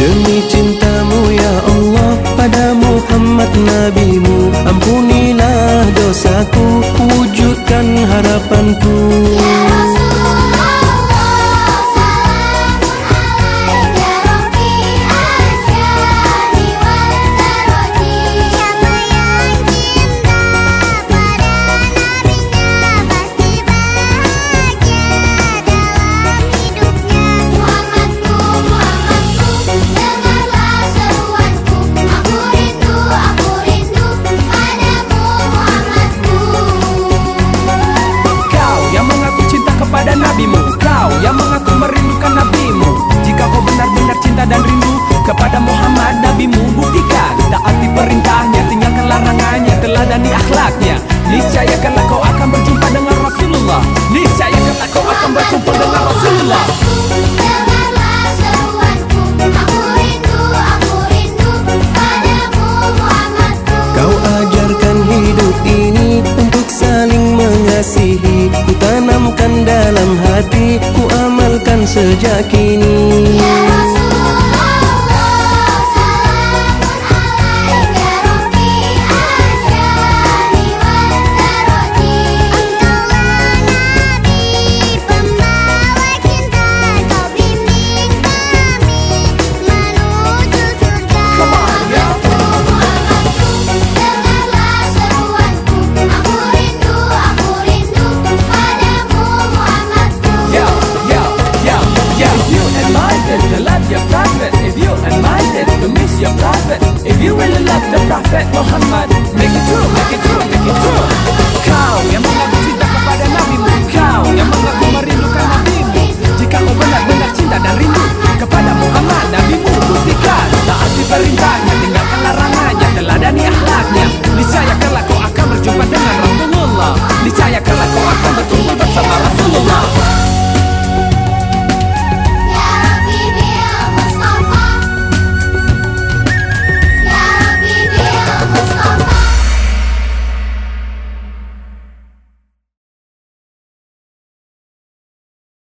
Demi cintamu ya Allah Pada Muhammad Nabimu Ampunilah dosaku Wujudkan harapanku. Kepada Muhammad Nabi membuktikan. Taati perintahnya, tinggalkan larangannya Teladani akhlaknya. Niscaya kalau kau akan berjumpa dengan Rasulullah. Niscaya kalau kau akan berjumpa dengan Rasulullah. Kau ajarkan hidup ini untuk saling mengasihi. Ku tanamkan dalam hati, ku amalkan sejak kini. ya 我很满